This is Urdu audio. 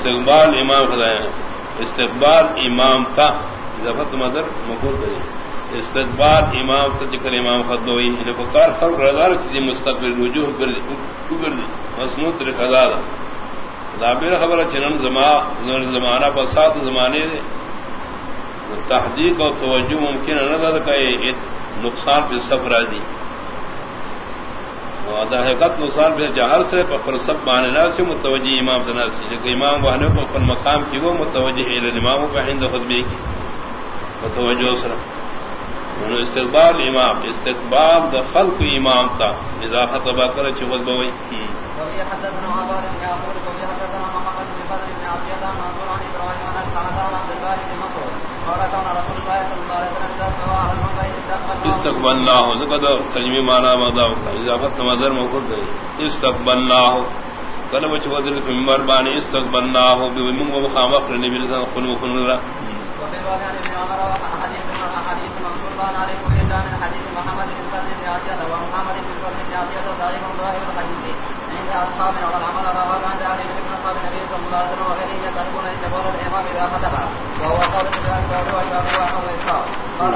استقبال امام خدا استقبال امام کا ضفت مدر مقبول کرے استقبال امام کا ذکر امام خد ہوئی۔ یعنی انہیں پکار فرق رضا رکھتی مستقبل رجوع کر دی مسنوت رخدا ظابر خبر چنن زمان زمانہ پر سات زمانے دے۔ تحدیق اور توجہ ممکن نہ کہ نقصان پہ سب راضی۔ حقت نقصان پہ جہر سے، پر سب مانے سے، متوجہ امام دنا سے۔ لیکن امام واہنے کو اپن مقام کی، وہ متوجہ اماموں کا ہند خطبے کی متوجہ سر۔ استقبال امام، استقبال د خلق امام تا۔ اذا خطبہ کر چوت بوئی۔ حدثنا عباد قال كان رسول الله صلى الله عليه وسلم استقبلنا ہو زکد ترجمی مارا مدا ہوتا اضافت کا مظہر موقع گئی استقبلنا ہو کلب چودل کے ممبر بانی استقبلنا ہو بے منگ مخام اخر نبی رسان خلو خلو را. وهو قول الله وشافعي واحمد واسحاق قال